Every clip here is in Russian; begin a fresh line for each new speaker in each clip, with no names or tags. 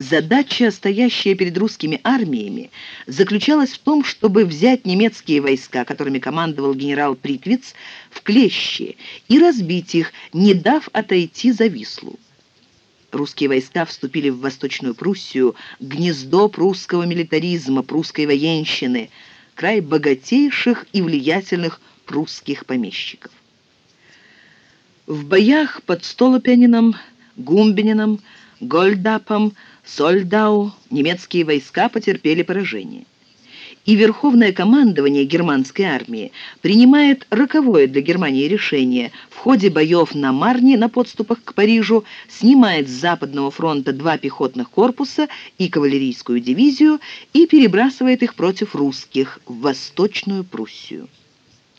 Задача, стоящая перед русскими армиями, заключалась в том, чтобы взять немецкие войска, которыми командовал генерал Приквиц, в клещи и разбить их, не дав отойти за Вислу. Русские войска вступили в Восточную Пруссию, гнездо прусского милитаризма, прусской военщины, край богатейших и влиятельных прусских помещиков. В боях под Столопянином, Гумбинином, Гольдапом, Сольдау немецкие войска потерпели поражение. И Верховное командование германской армии принимает роковое для Германии решение в ходе боев на Марне на подступах к Парижу снимает с Западного фронта два пехотных корпуса и кавалерийскую дивизию и перебрасывает их против русских в Восточную Пруссию.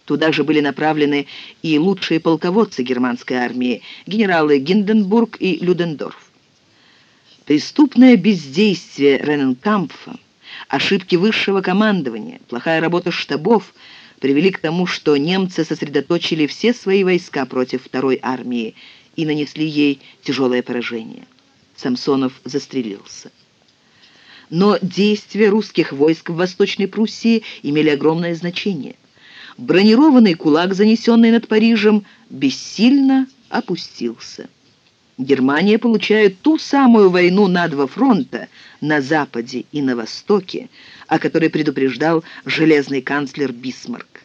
Туда же были направлены и лучшие полководцы германской армии, генералы Гинденбург и Людендорф. Преступное бездействие Рененкампфа, ошибки высшего командования, плохая работа штабов привели к тому, что немцы сосредоточили все свои войска против второй армии и нанесли ей тяжелое поражение. Самсонов застрелился. Но действия русских войск в Восточной Пруссии имели огромное значение. Бронированный кулак, занесенный над Парижем, бессильно опустился. Германия получает ту самую войну на два фронта, на Западе и на Востоке, о которой предупреждал железный канцлер Бисмарк.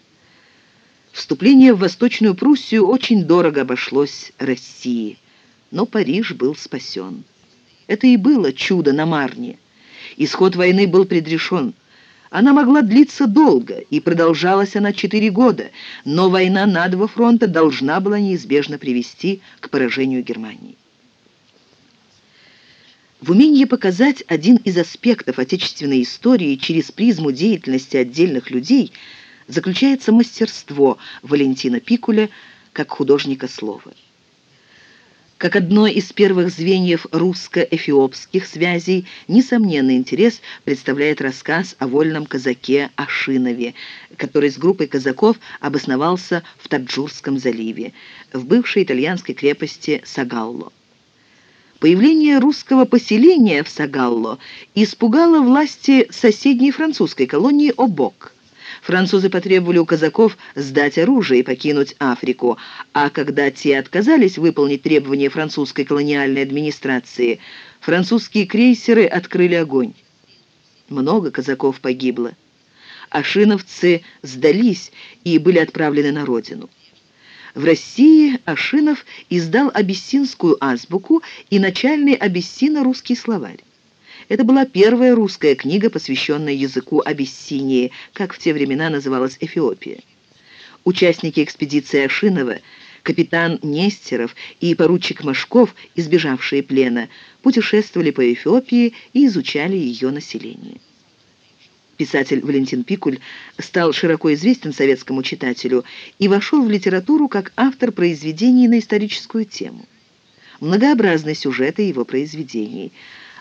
Вступление в Восточную Пруссию очень дорого обошлось России, но Париж был спасен. Это и было чудо на Марне. Исход войны был предрешен. Она могла длиться долго, и продолжалась она четыре года, но война на два фронта должна была неизбежно привести к поражению Германии. В умении показать один из аспектов отечественной истории через призму деятельности отдельных людей заключается мастерство Валентина Пикуля как художника слова. Как одно из первых звеньев русско-эфиопских связей, несомненный интерес представляет рассказ о вольном казаке Ашинове, который с группой казаков обосновался в Таджурском заливе, в бывшей итальянской крепости Сагалло. Появление русского поселения в Сагалло испугало власти соседней французской колонии Обок. Французы потребовали у казаков сдать оружие и покинуть Африку, а когда те отказались выполнить требования французской колониальной администрации, французские крейсеры открыли огонь. Много казаков погибло. Ашиновцы сдались и были отправлены на родину. В России Ашинов издал абиссинскую азбуку и начальный абиссино-русский словарь. Это была первая русская книга, посвященная языку Абиссинии, как в те времена называлась Эфиопия. Участники экспедиции Ашинова, капитан Нестеров и поручик Машков, избежавшие плена, путешествовали по Эфиопии и изучали ее население. Писатель Валентин Пикуль стал широко известен советскому читателю и вошел в литературу как автор произведений на историческую тему. Многообразны сюжеты его произведений.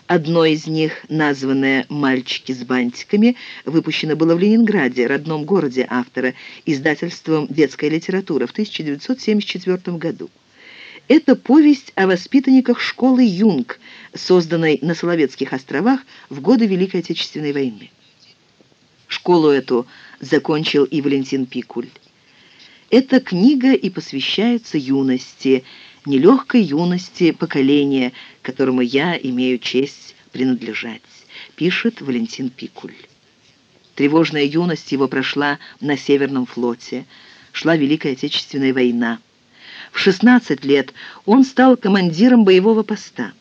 Одно из них, названное «Мальчики с бантиками», выпущено было в Ленинграде, родном городе автора, издательством «Детская литература» в 1974 году. Это повесть о воспитанниках школы «Юнг», созданной на Соловецких островах в годы Великой Отечественной войны. Школу эту закончил и Валентин Пикуль. Эта книга и посвящается юности, нелегкой юности поколения, которому я имею честь принадлежать, пишет Валентин Пикуль. Тревожная юность его прошла на Северном флоте. Шла Великая Отечественная война. В 16 лет он стал командиром боевого поста.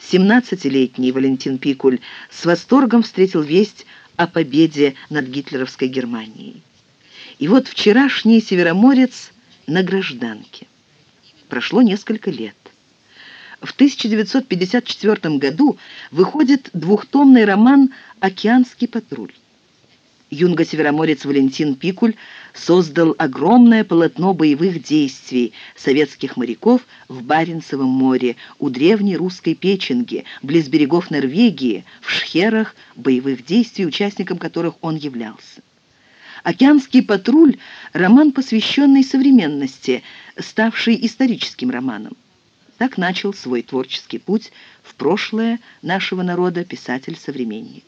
17-летний Валентин Пикуль с восторгом встретил весть о победе над гитлеровской Германией. И вот вчерашний североморец на гражданке. Прошло несколько лет. В 1954 году выходит двухтомный роман «Океанский патруль». Юнго-североморец Валентин Пикуль создал огромное полотно боевых действий советских моряков в Баренцевом море, у древней русской Печенги, близ берегов Норвегии, в шхерах боевых действий, участником которых он являлся. «Океанский патруль» — роман, посвященный современности, ставший историческим романом. Так начал свой творческий путь в прошлое нашего народа писатель-современник.